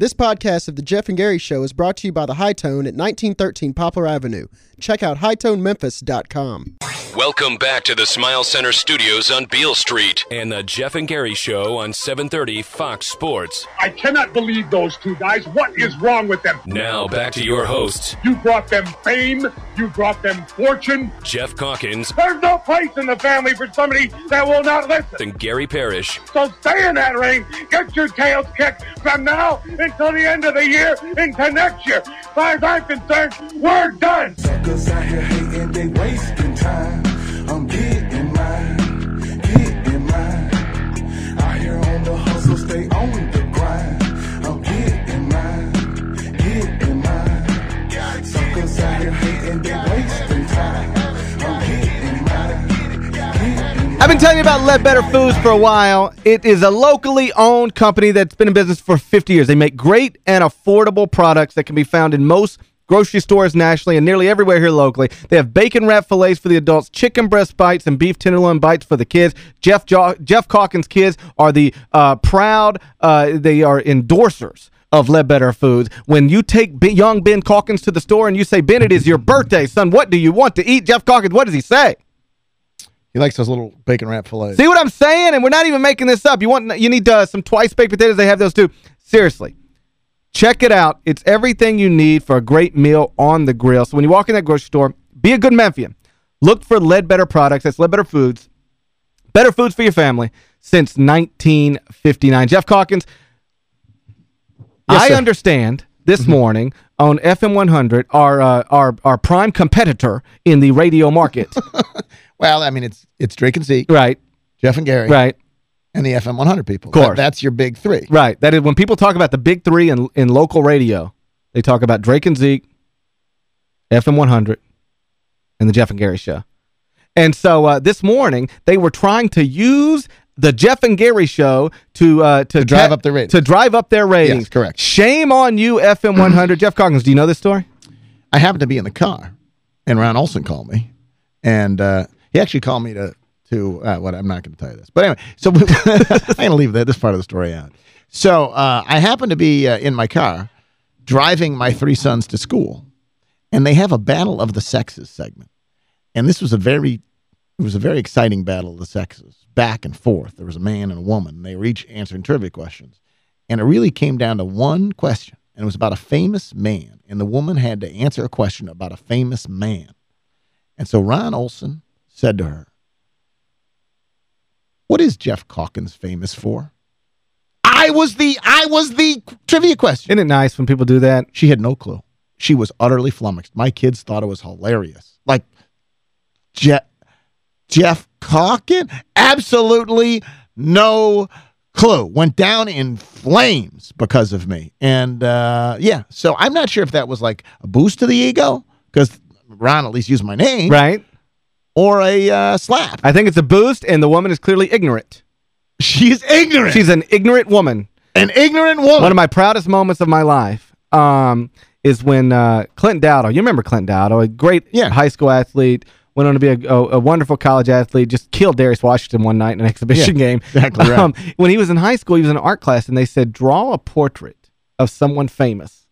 This podcast of The Geoff and Gary Show is brought to you by The Hi-Tone at 1913 Poplar Avenue. Check out hightonememphis.com. Welcome back to the Smile Center Studios on Beale Street. and the Geoff and Gary Show on 730 Fox Sports. I cannot believe those two guys. What is wrong with them? Now back to your hosts, You brought them fame. You brought them fortune. Geoff Calkins There's no place in the family for somebody that will not listen. and Gary Parrish. So stay in that ring. Get your tails kicked from now until the end of the year into next year. As far as I'm concerned, we're done. Suckers out here hating, they wasting time. Telling you about Ledbetter Foods for a while. It is a locally owned company that's been in business for 50 years. They make great and affordable products that can be found in most grocery stores nationally and nearly everywhere here locally. They have bacon wrap fillets for the adults, chicken breast bites, and beef tenderloin bites for the kids. Geoff jo Geoff Calkins' kids are the uh, proud, uh, they are endorsers of Ledbetter Foods. When you take B young Ben Calkins to the store and you say, Ben, it is your birthday, son, what do you want to eat? Geoff Calkins, what does he say? He likes those little bacon wrap fillets. See what I'm saying? And we're not even making this up. You want you need uh, some twice baked potatoes. They have those too. Seriously. Check it out. It's everything you need for a great meal on the grill. So when you walk in that grocery store, be a good Memphian. Look for Ledbetter products. That's Ledbetter Foods. Better foods for your family since 1959. Geoff Calkins, Yes, I sir. understand this morning on FM 100, our, uh, our, our prime competitor in the radio market. Well, I mean, it's it's Drake and Zeke, right, Geoff and Gary, right. and the FM 100 people. Of course. That- that's your big three. Right. That is when people talk about the big three in, in local radio, they talk about Drake and Zeke, FM 100, and the Geoff and Gary Show. And so uh, this morning, they were trying to use the Geoff and Gary Show to uh, to, drive up their ratings. To drive up their ratings. Yes, correct. Shame on you, FM 100. Geoff Calkins, do you know this story? I happened to be in the car, and Ron Olson called me, and uh, he actually called me to to uh, what I'm not going to tell you this, but anyway, so I'm going to leave that this part of the story out. So uh, I happened to be uh, in my car driving my three sons to school, and they have a battle of the sexes segment, and this was a very it was a very exciting battle of the sexes, back and forth. There was a man and a woman. And they were each answering trivia questions. And it really came down to one question. And it was about a famous man. And the woman had to answer a question about a famous man. And so Ron Olson said to her, What is Geoff Calkins famous for? I was the I was the trivia question. Isn't it nice when people do that? She had no clue. She was utterly flummoxed. My kids thought it was hilarious. Like Geoff Geoff Calkin? Absolutely no clue. Went down in flames because of me. And uh, yeah, so I'm not sure if that was like a boost to the ego because Ron at least used my name, Right? or a uh, slap. I think it's a boost, and the woman is clearly ignorant. She's ignorant. She's an ignorant woman. an ignorant woman. One of my proudest moments of my life um, is when uh, Clint Dowdle, you remember Clint Dowdle, a great Yeah. high school athlete, went on to be a, a, a wonderful college athlete, just killed Darius Washington one night in an exhibition Yeah, game. exactly right. Um, when he was in high school, he was in an art class, and they said, draw a portrait of someone famous.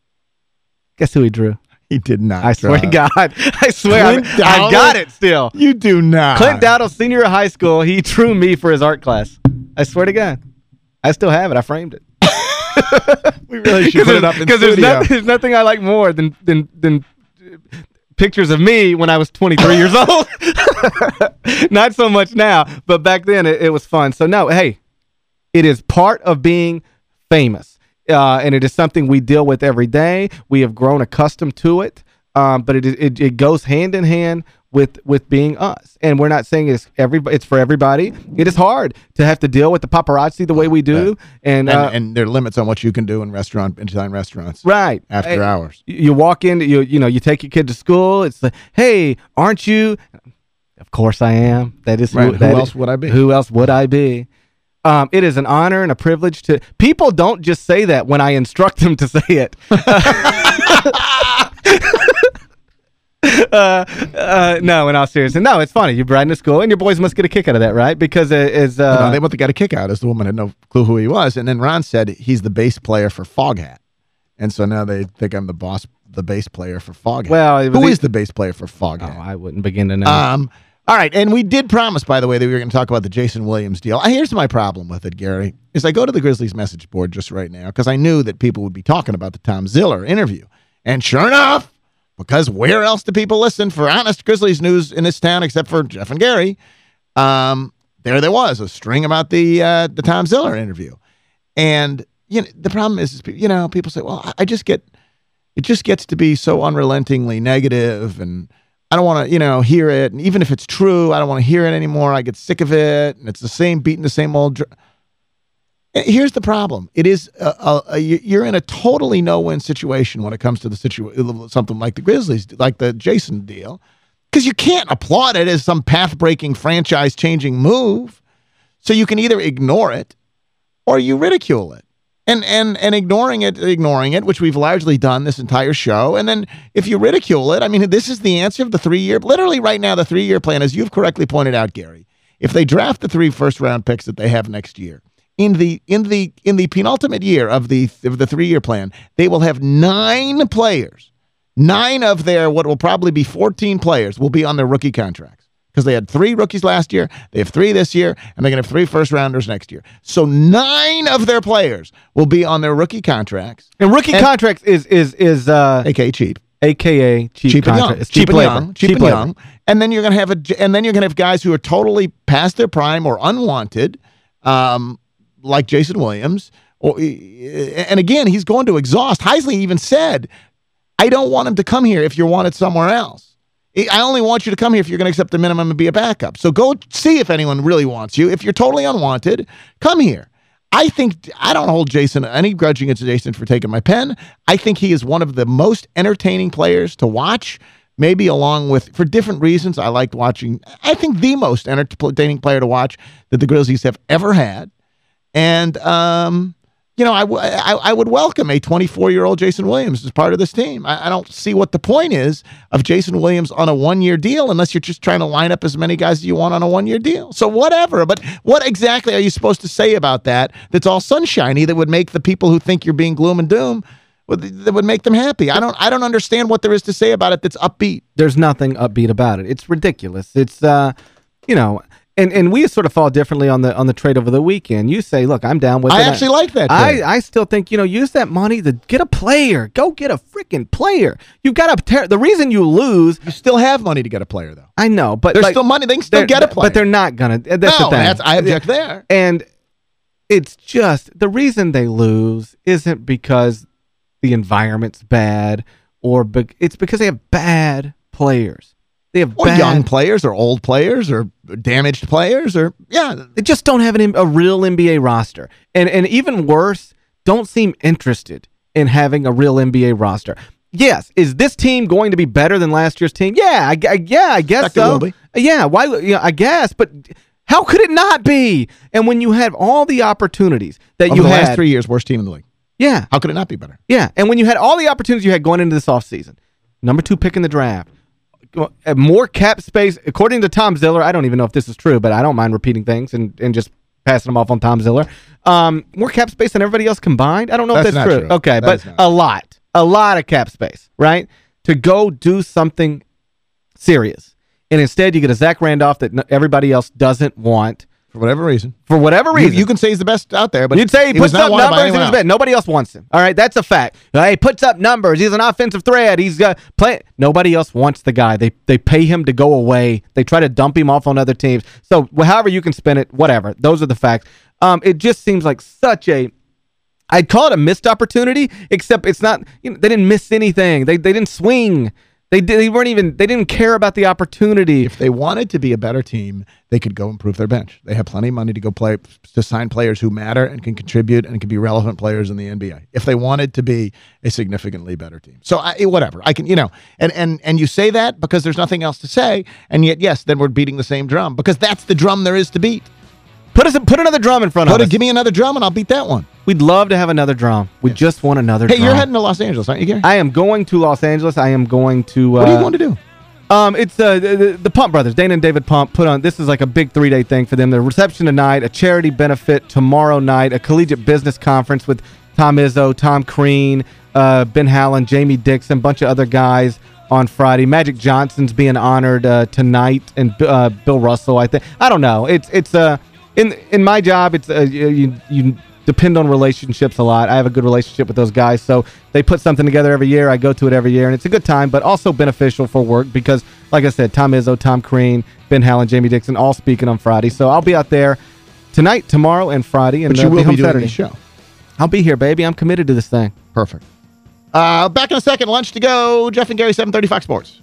Guess who he drew? he did not. I swear to. God. I swear. I, I got it still. You do not. Clint Dowdle, senior in high school, he drew me for his art class. I swear to God. I still have it. I framed it. We really should put it up in Because there's, there's nothing I like more than than than pictures of me when I was 23 years old. Not so much now, but back then it, it was fun. So no, hey, it is part of being famous. Uh, and it is something we deal with every day. We have grown accustomed to it. Um, but it, it it goes hand in hand with with being us. And we're not saying it's every it's for everybody. It is hard to have to deal with the paparazzi the way we do. And, and, uh, and there are limits on what you can do in restaurant Italian restaurants. right After hours. you- walk in, you you know, you take your kid to school. It's like, hey, aren't you? Of course I am. That is Right. who, Who that else is- would I be? Who else would I be? Um, it is an honor and a privilege to. People don't just say that when I instruct them to say it. uh, uh, no, in all seriousness, no, it's funny. You're riding to school, and your boys must get a kick out of that, right? Because it is. Uh, No, they they got a kick out as the woman had no clue who he was, and then Ron said he's the bass player for Foghat. And so now they think I'm the boss, the bass player for Foghat. Well, who is the bass player for Oh, Foghat? I wouldn't begin to know. Um, all right, and we did promise, by the way, that we were going to talk about the Jason Williams deal. Here's my problem with it, Gary, is I go to the Grizzlies message board just right now because I knew that people would be talking about the Tom Ziller interview. And sure enough, because where else do people listen for honest Grizzlies news in this town except for Geoff and Gary, um, there there was a string about the uh, the Tom Ziller interview. And you know, the problem is, is, you know, people say, well, I- just get it just gets to be so unrelentingly negative and I don't want to, you know, hear it. And even if it's true, I don't want to hear it anymore. I get sick of it. And it's the same beating the same old. Here's the problem. It is a, a, a, you- you're in a totally no-win situation when it comes to the situation, something like the Grizzlies, like the Jason deal, because you can't applaud it as some path-breaking, franchise-changing move. So you can either ignore it or you ridicule it. And and and ignoring it, ignoring it, which we've largely done this entire show. And then if you ridicule it, I mean, this is the answer of the three year. Literally, right now, the three year plan, as you've correctly pointed out, Gary. If they draft the three first round picks that they have next year, in the in the in the penultimate year of the of the three year plan, they will have nine players. Nine of their what will probably be 14 players will be on their rookie contracts because they had three rookies last year. They have three this year, and they're going to have three first rounders next year. So nine of their players will be on their rookie contracts, and rookie and- contracts is is is uh, aka cheap, AKA cheap, cheap and young, It's cheap, and young, cheap, and young. And then you're going to have a, and then you're going to have guys who are totally past their prime or unwanted, um, like Jason Williams. Or, eh, eh, and again, he's going to exhaust. Heisley even said, "I don't want him to come here if you're wanted somewhere else." I only want you to come here if you're going to accept the minimum and be a backup. So go see if anyone really wants you. If you're totally unwanted, come here. I think I don't hold Jason any grudge against Jason for taking my pen. I think he is one of the most entertaining players to watch. Maybe along with for different reasons. I liked watching. I think the most entertaining player to watch that the Grizzlies have ever had. And um, you know, I, I, I would welcome a 24 year old Jason Williams as part of this team. I, I don't see what the point is of Jason Williams on a one year deal unless you're just trying to line up as many guys as you want on a one year deal. So whatever. But what exactly are you supposed to say about that? That's all sunshiny that would make the people who think you're being gloom and doom that would make them happy. I don't I don't understand what there is to say about it that's upbeat. There's nothing upbeat about it. It's ridiculous. It's uh, you know, and and we sort of fall differently on the on the trade over the weekend. You say, look, I'm down with I it. actually like that I trade. I still think you know use that money to get a player. Go get a freaking player. You've got to. The reason you lose, You still have money to get a player though. I know, but There's like, still money. They can still get a player. but they're not gonna. Uh, that's no, the thing. that's, I object there. And it's just the reason they lose isn't because the environment's bad or be, it's because they have bad players. They have Or bad young players or old players or damaged players or yeah. They just don't have an, a real NBA roster. And and even worse, don't seem interested in having a real NBA roster. Yes, is this team going to be better than last year's team? Yeah, I, I- yeah, I guess so. Yeah, why yeah, I guess, but how could it not be? And when you have all the opportunities that Over you the had last three years, worst team in the league. Yeah. How could it not be better? Yeah, and when you had all the opportunities you had going into this offseason, number two pick in the draft, more cap space, according to Tom Ziller, I don't even know if this is true, but I don't mind repeating things and, and just passing them off on Tom Ziller. Um, more cap space than everybody else combined? I don't know That's if that's true. true. Okay, That but a lot. A lot of cap space, right? To go do something serious. And instead you get a Zach Randolph that everybody else doesn't want For whatever reason. for whatever reason. you can say he's the best out there, but You'd say he puts up numbers. He's else. bad. Nobody else wants him. All right, that's a fact. He puts up numbers. He's an offensive threat. He's uh, play. Nobody else wants the guy. They they pay him to go away. They try to dump him off on other teams. So however you can spin it, whatever. Those are the facts. Um, it just seems like such a. I'd call it a missed opportunity, except it's not. You know, they didn't miss anything. They they didn't swing. They did, they weren't even. They didn't care about the opportunity. If they wanted to be a better team, they could go improve their bench. They have plenty of money to go play to sign players who matter and can contribute and can be relevant players in the NBA. If they wanted to be a significantly better team, so I, whatever I can, you know, and and and you say that because there's nothing else to say, and yet yes, then we're beating the same drum because that's the drum there is to beat. Put us put another drum in front Put of it, us. give me another drum and I'll beat that one. We'd love to have another drum. We just want another Hey, drum. you're heading to Los Angeles, aren't you, Gary? I am going to Los Angeles. I am going to. Uh, what are you going to do? Um, it's uh, the, the- Pump Brothers, Dana and David Pump, put on. This is like a big three day thing for them. The reception tonight, a charity benefit tomorrow night, a collegiate business conference with Tom Izzo, Tom Crean, uh, Ben Howland, Jamie Dixon, a bunch of other guys on Friday. Magic Johnson's being honored uh, tonight, and uh, Bill Russell. I think I don't know. It's it's uh in in my job. It's uh, you you depend on relationships a lot. I have a good relationship with those guys, so they put something together every year. I go to it every year, and it's a good time, but also beneficial for work because, like I said, Tom Izzo, Tom Crean, Ben Howland, Jamie Dixon, all speaking on Friday. So I'll be out there tonight, tomorrow, and Friday, and But you uh, will home be doing the show. I'll be here, baby. I'm committed to this thing. Perfect. Uh, back in a second. Lunch to go. Geoff and Gary, 730 Fox Sports.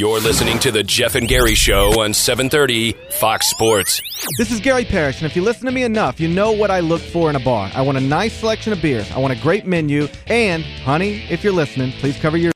You're listening to the Geoff and Gary Show on 730 Fox Sports. This is Gary Parrish, and if you listen to me enough, you know what I look for in a bar. I want a nice selection of beers. I want a great menu, and, honey, if you're listening, please cover your